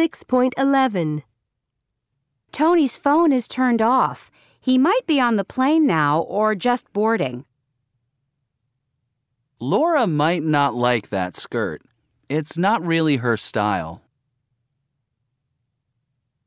6.11. Tony's phone is turned off. He might be on the plane now or just boarding. Laura might not like that skirt. It's not really her style.